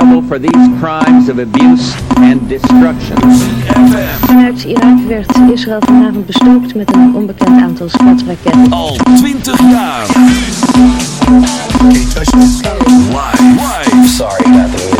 liable for these crimes of abuse and destruction. Vanuit Irak werd Israël vanavond bestookt met een onbekend aantal schatraketten. Al 20 jaar. Why? Why? Sorry about